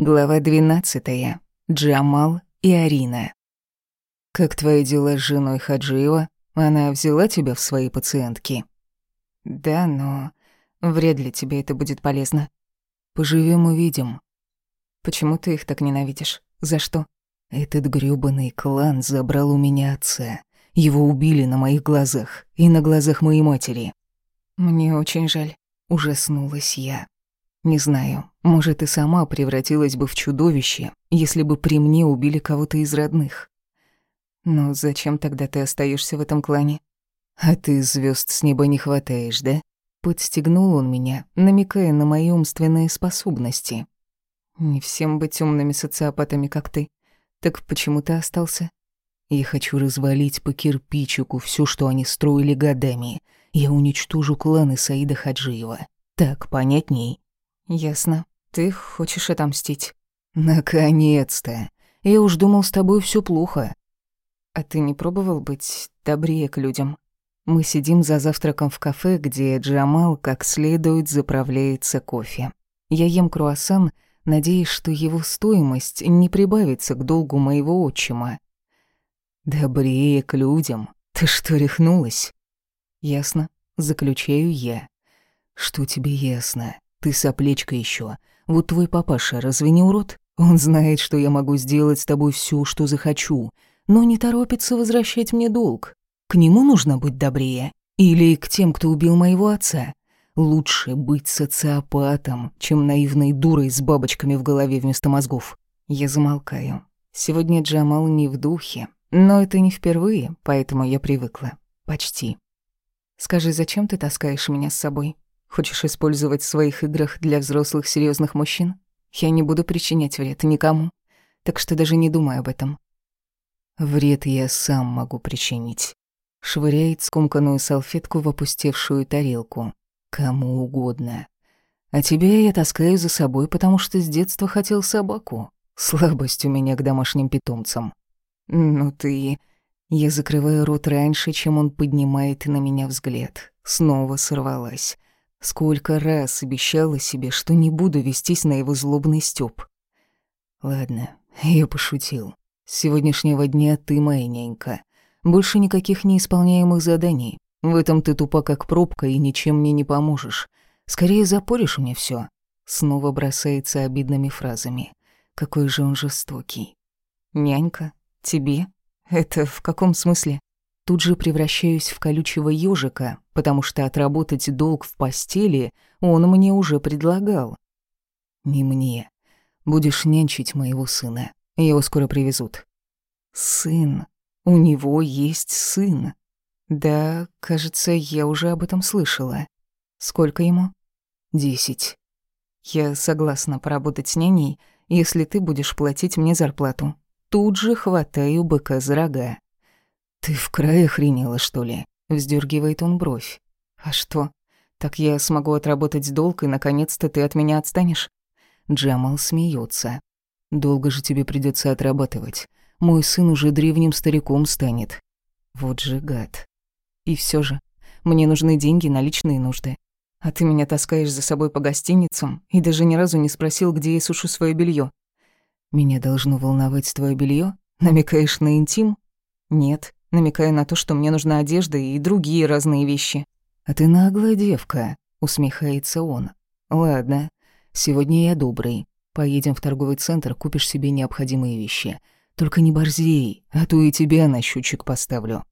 Глава 12. Джамал и Арина. «Как твои дела с женой Хаджиева? Она взяла тебя в свои пациентки?» «Да, но вряд ли тебе это будет полезно». «Поживем увидим». «Почему ты их так ненавидишь? За что?» «Этот грёбаный клан забрал у меня отца. Его убили на моих глазах и на глазах моей матери». «Мне очень жаль», — ужаснулась я. Не знаю, может, и сама превратилась бы в чудовище, если бы при мне убили кого-то из родных. Но зачем тогда ты остаешься в этом клане? А ты звезд с неба не хватаешь, да? Подстегнул он меня, намекая на мои умственные способности. Не всем быть умными социопатами, как ты. Так почему ты остался? Я хочу развалить по кирпичику все, что они строили годами. Я уничтожу кланы Саида Хаджиева. Так понятней? «Ясно. Ты хочешь отомстить?» «Наконец-то! Я уж думал, с тобой все плохо». «А ты не пробовал быть добрее к людям?» Мы сидим за завтраком в кафе, где Джамал как следует заправляется кофе. Я ем круассан, надеясь, что его стоимость не прибавится к долгу моего отчима. «Добрее к людям? Ты что, рехнулась?» «Ясно. Заключаю я». «Что тебе ясно?» Ты соплечка еще. Вот твой папаша разве не урод? Он знает, что я могу сделать с тобой все, что захочу, но не торопится возвращать мне долг. К нему нужно быть добрее. Или к тем, кто убил моего отца. Лучше быть социопатом, чем наивной дурой с бабочками в голове вместо мозгов. Я замолкаю. Сегодня Джамал не в духе, но это не впервые, поэтому я привыкла. Почти. Скажи, зачем ты таскаешь меня с собой? Хочешь использовать в своих играх для взрослых серьезных мужчин? Я не буду причинять вред никому. Так что даже не думай об этом. Вред я сам могу причинить. Швыряет скомканную салфетку в опустевшую тарелку. Кому угодно. А тебя я таскаю за собой, потому что с детства хотел собаку. Слабость у меня к домашним питомцам. Ну ты... Я закрываю рот раньше, чем он поднимает на меня взгляд. Снова сорвалась. Сколько раз обещала себе, что не буду вестись на его злобный стёб. Ладно, я пошутил. С сегодняшнего дня ты моя нянька. Больше никаких неисполняемых заданий. В этом ты тупа как пробка и ничем мне не поможешь. Скорее запоришь мне всё. Снова бросается обидными фразами. Какой же он жестокий. Нянька? Тебе? Это в каком смысле? Тут же превращаюсь в колючего ежика, потому что отработать долг в постели он мне уже предлагал. Не мне. Будешь нянчить моего сына. Его скоро привезут. Сын. У него есть сын. Да, кажется, я уже об этом слышала. Сколько ему? Десять. Я согласна поработать с няней, если ты будешь платить мне зарплату. Тут же хватаю быка за рога. «Ты в край охренела, что ли?» — вздергивает он бровь. «А что? Так я смогу отработать долг, и наконец-то ты от меня отстанешь?» Джамал смеется. «Долго же тебе придется отрабатывать. Мой сын уже древним стариком станет». Вот же гад. И все же, мне нужны деньги на личные нужды. А ты меня таскаешь за собой по гостиницам и даже ни разу не спросил, где я сушу свое белье. Меня должно волновать твое белье? Намекаешь на интим? Нет, намекая на то, что мне нужна одежда и другие разные вещи. «А ты наглая девка», — усмехается он. «Ладно, сегодня я добрый. Поедем в торговый центр, купишь себе необходимые вещи. Только не борзей, а то и тебя на счетчик поставлю».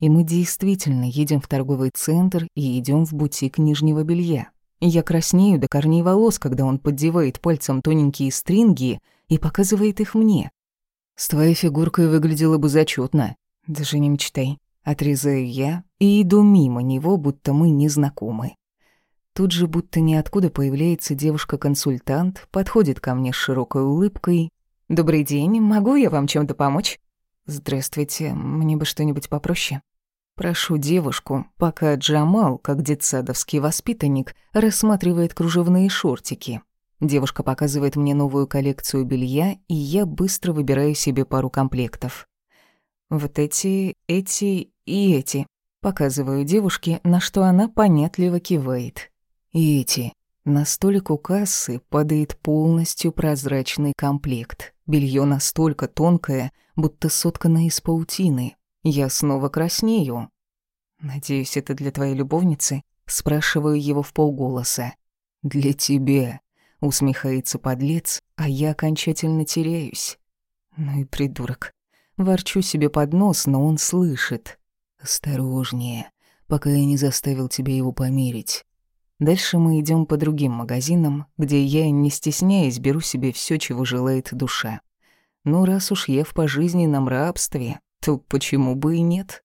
И мы действительно едем в торговый центр и идем в бутик нижнего белья. Я краснею до корней волос, когда он поддевает пальцем тоненькие стринги и показывает их мне. С твоей фигуркой выглядело бы зачетно. Даже не мечтай. Отрезаю я и иду мимо него, будто мы не знакомы. Тут же будто ниоткуда появляется девушка-консультант, подходит ко мне с широкой улыбкой. «Добрый день, могу я вам чем-то помочь?» «Здравствуйте, мне бы что-нибудь попроще». Прошу девушку, пока Джамал, как детсадовский воспитанник, рассматривает кружевные шортики. Девушка показывает мне новую коллекцию белья, и я быстро выбираю себе пару комплектов. Вот эти, эти и эти. Показываю девушке, на что она понятливо кивает. И эти. На столик у кассы падает полностью прозрачный комплект. Белье настолько тонкое, будто соткано из паутины. Я снова краснею. «Надеюсь, это для твоей любовницы?» Спрашиваю его в полголоса. «Для тебя», — усмехается подлец, а я окончательно теряюсь. Ну и придурок. Ворчу себе под нос, но он слышит. «Осторожнее, пока я не заставил тебя его померить». Дальше мы идем по другим магазинам, где я, не стесняясь, беру себе все, чего желает душа. Ну, раз уж я в пожизненном рабстве, то почему бы и нет?